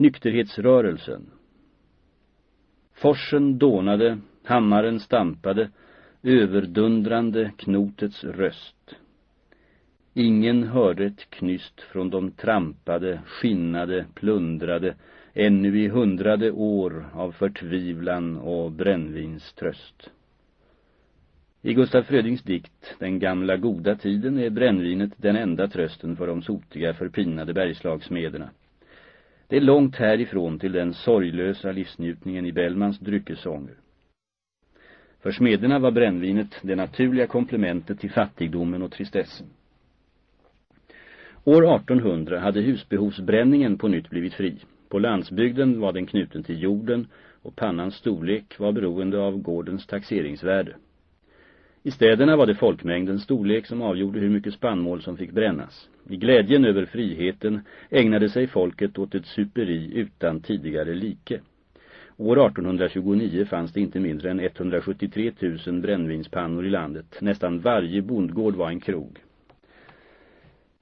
Nykterhetsrörelsen Forsen dånade, hammaren stampade, överdundrande knotets röst. Ingen hörde ett knyst från de trampade, skinnade, plundrade, ännu i hundrade år av förtvivlan och brännvinströst. I Gustaf Frödings dikt Den gamla goda tiden är brännvinet den enda trösten för de sotiga förpinade bergslagsmederna. Det är långt härifrån till den sorglösa livsnjutningen i Bellmans dryckesånger. För smederna var brännvinet det naturliga komplementet till fattigdomen och tristessen. År 1800 hade husbehovsbränningen på nytt blivit fri. På landsbygden var den knuten till jorden och pannans storlek var beroende av gårdens taxeringsvärde. I städerna var det folkmängdens storlek som avgjorde hur mycket spannmål som fick brännas. I glädjen över friheten ägnade sig folket åt ett superi utan tidigare like. År 1829 fanns det inte mindre än 173 000 brännvinspannor i landet. Nästan varje bondgård var en krog.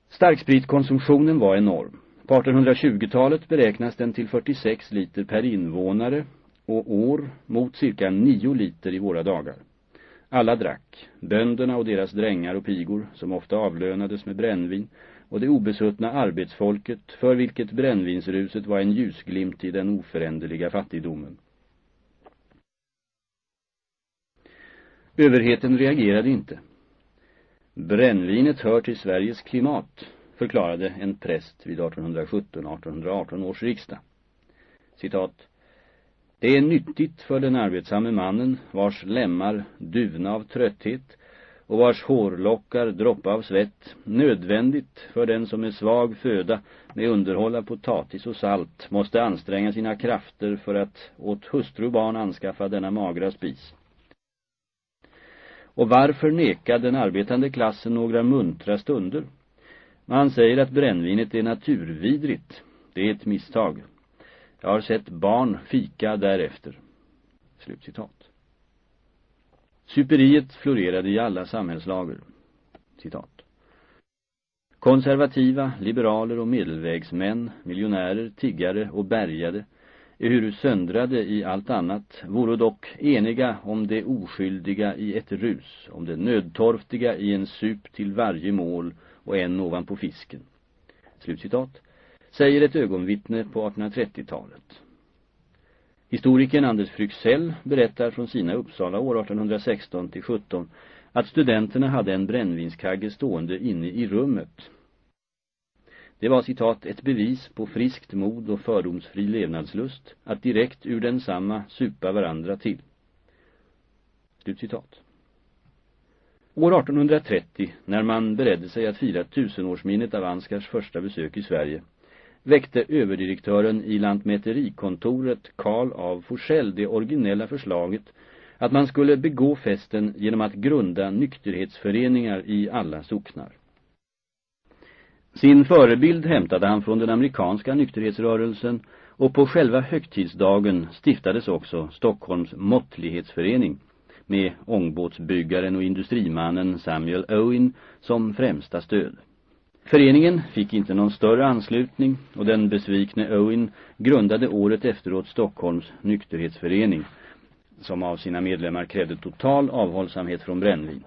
Starkspritkonsumtionen var enorm. På 1820-talet beräknas den till 46 liter per invånare och år mot cirka 9 liter i våra dagar. Alla drack, bönderna och deras drängar och pigor, som ofta avlönades med brännvin, och det obesuttna arbetsfolket, för vilket brännvinsruset var en ljusglimt i den oföränderliga fattigdomen. Överheten reagerade inte. Brännvinet hör till Sveriges klimat, förklarade en präst vid 1817-1818 års riksdag. Citat. Det är nyttigt för den arbetsamme mannen, vars lemmar duvna av trötthet och vars hårlockar droppa av svett, nödvändigt för den som är svag föda med underhåll av potatis och salt, måste anstränga sina krafter för att åt hustru och barn anskaffa denna magra spis. Och varför neka den arbetande klassen några muntra stunder? Man säger att brännvinet är naturvidrigt. Det är ett misstag. Jag har sett barn fika därefter. Slutcitat. Superiet florerade i alla samhällslager. Citat. Konservativa, liberaler och medelvägsmän, miljonärer, tiggare och bärgade, ehuru söndrade i allt annat, vore dock eniga om det oskyldiga i ett rus, om det nödtorftiga i en sup till varje mål och en ovanpå fisken. Slutcitat säger ett ögonvittne på 1830-talet. Historikern Anders Fryxell berättar från sina Uppsala år 1816 till 17 att studenterna hade en brännvinskagge stående inne i rummet. Det var citat ett bevis på friskt mod och fördomsfri levnadslust att direkt ur densamma supa varandra till. Slutcitat. År 1830, när man beredde sig att fira tusenårsminnet av Anskars första besök i Sverige, väckte överdirektören i lantmäterikontoret Karl av Forsell det originella förslaget att man skulle begå festen genom att grunda nykterhetsföreningar i alla socknar. Sin förebild hämtade han från den amerikanska nykterhetsrörelsen och på själva högtidsdagen stiftades också Stockholms måttlighetsförening med ångbåtsbyggaren och industrimannen Samuel Owen som främsta stöd. Föreningen fick inte någon större anslutning och den besvikne Owen grundade året efteråt Stockholms nykterhetsförening som av sina medlemmar krävde total avhållsamhet från brännvin.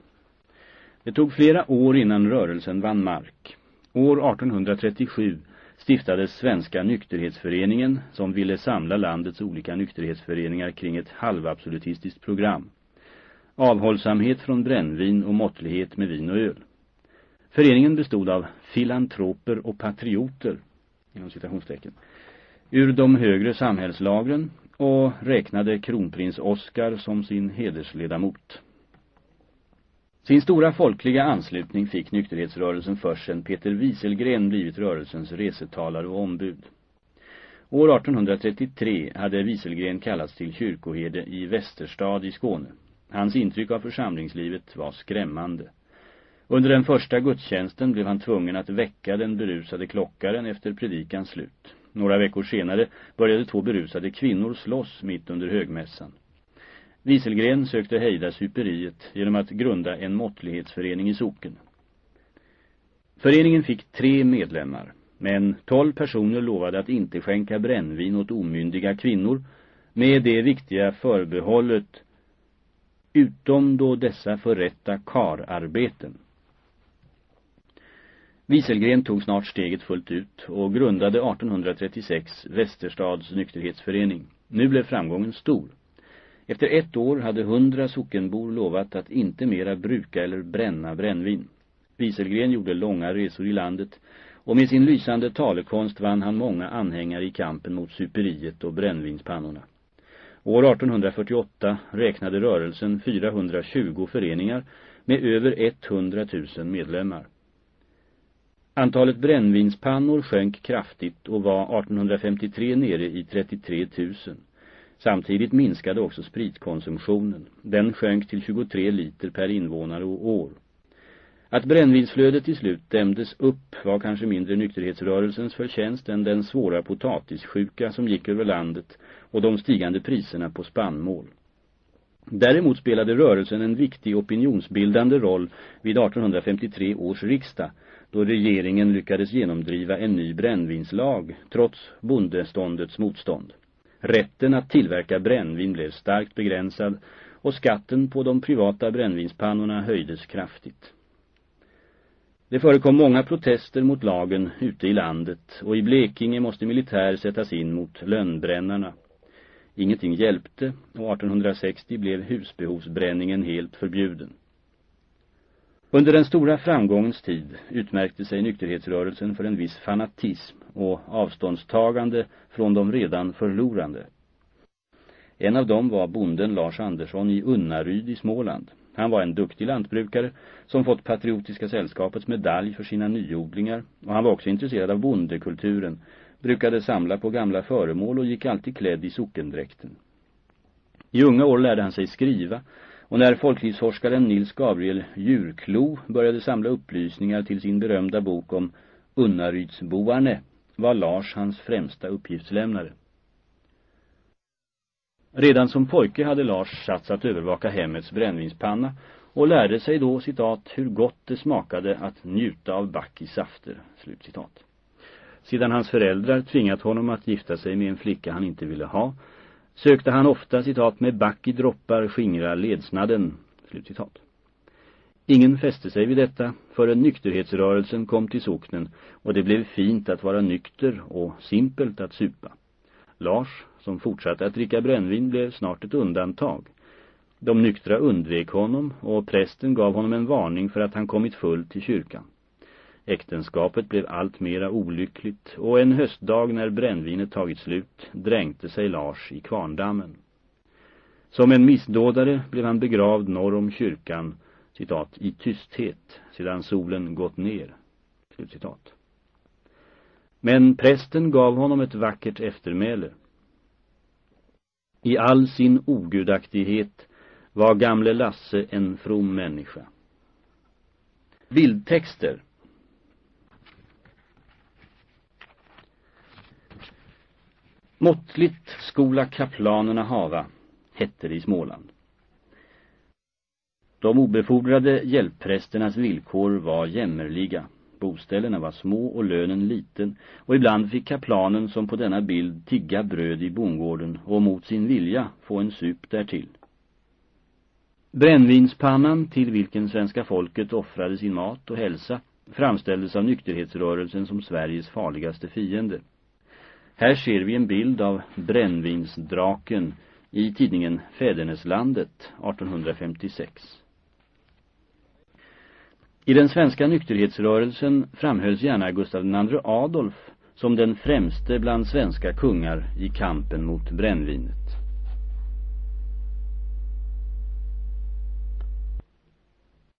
Det tog flera år innan rörelsen vann mark. År 1837 stiftades Svenska nykterhetsföreningen som ville samla landets olika nykterhetsföreningar kring ett halvabsolutistiskt program. Avhållsamhet från brännvin och måttlighet med vin och öl. Föreningen bestod av filantroper och patrioter, inom citationstecken, ur de högre samhällslagren och räknade kronprins Oscar som sin hedersledamot. Sin stora folkliga anslutning fick nykterhetsrörelsen först sedan Peter Wieselgren blivit rörelsens resetalare och ombud. År 1833 hade Wieselgren kallats till kyrkoherde i Västerstad i Skåne. Hans intryck av församlingslivet var skrämmande. Under den första gudstjänsten blev han tvungen att väcka den berusade klockaren efter predikans slut. Några veckor senare började två berusade kvinnor slåss mitt under högmässan. Wieselgren sökte hejda superiet genom att grunda en måttlighetsförening i socken. Föreningen fick tre medlemmar. Men tolv personer lovade att inte skänka brännvin åt omyndiga kvinnor med det viktiga förbehållet utom då dessa förrätta kararbeten. Wieselgren tog snart steget fullt ut och grundade 1836 Västerstads nykterhetsförening. Nu blev framgången stor. Efter ett år hade hundra sockenbor lovat att inte mera bruka eller bränna brännvin. Wieselgren gjorde långa resor i landet och med sin lysande talekonst vann han många anhängare i kampen mot superiet och brännvinspannorna. År 1848 räknade rörelsen 420 föreningar med över 100 000 medlemmar. Antalet brännvinspannor sjönk kraftigt och var 1853 nere i 33 000. Samtidigt minskade också spritkonsumtionen. Den sjönk till 23 liter per invånare och år. Att brännvinsflödet till slut dämdes upp var kanske mindre nykterhetsrörelsens förtjänst än den svåra potatissjuka som gick över landet och de stigande priserna på spannmål. Däremot spelade rörelsen en viktig opinionsbildande roll vid 1853 års riksdag då regeringen lyckades genomdriva en ny brännvinslag trots bondeståndets motstånd. Rätten att tillverka brännvin blev starkt begränsad och skatten på de privata brännvinspannorna höjdes kraftigt. Det förekom många protester mot lagen ute i landet och i Blekinge måste militär sättas in mot lönnbrännarna. Ingenting hjälpte och 1860 blev husbehovsbränningen helt förbjuden. Under den stora framgångens tid utmärkte sig nykterhetsrörelsen för en viss fanatism och avståndstagande från de redan förlorande. En av dem var bonden Lars Andersson i Unnaryd i Småland. Han var en duktig lantbrukare som fått Patriotiska sällskapets medalj för sina nyodlingar och han var också intresserad av bondekulturen, brukade samla på gamla föremål och gick alltid klädd i sockendräkten. I unga år lärde han sig skriva och när folklivsforskaren Nils Gabriel Djurklo började samla upplysningar till sin berömda bok om Unnarydsboarne var Lars hans främsta uppgiftslämnare. Redan som pojke hade Lars satts att övervaka hemmets brännvinspanna och lärde sig då, citat, hur gott det smakade att njuta av back i safter, slutcitat. Sedan hans föräldrar tvingat honom att gifta sig med en flicka han inte ville ha, sökte han ofta, citat, med back i droppar skingra ledsnaden, slutcitat. Ingen fäste sig vid detta förrän nykterhetsrörelsen kom till socknen och det blev fint att vara nykter och simpelt att supa. Lars, som fortsatte att dricka brännvin, blev snart ett undantag. De nyktra undvek honom och prästen gav honom en varning för att han kommit full till kyrkan. Äktenskapet blev allt mera olyckligt och en höstdag när brännvinet tagit slut dränkte sig Lars i kvarndammen. Som en missdådare blev han begravd norr om kyrkan, citat, i tysthet sedan solen gått ner, slutcitat. Men prästen gav honom ett vackert eftermäle. I all sin ogudaktighet var gamle Lasse en from människa. Bildtexter Måttligt skola kaplanerna hava, hette det i Småland. De obefordrade hjälpprästernas villkor var jämmerliga. Boställena var små och lönen liten och ibland fick kaplanen som på denna bild tigga bröd i bondgården och mot sin vilja få en sup därtill. Brännvinspannan till vilken svenska folket offrade sin mat och hälsa framställdes av nykterhetsrörelsen som Sveriges farligaste fiende. Här ser vi en bild av brännvinsdraken i tidningen Fäderneslandet 1856. I den svenska nykterhetsrörelsen framhölls gärna Gustav II Adolf som den främste bland svenska kungar i kampen mot brännvinet.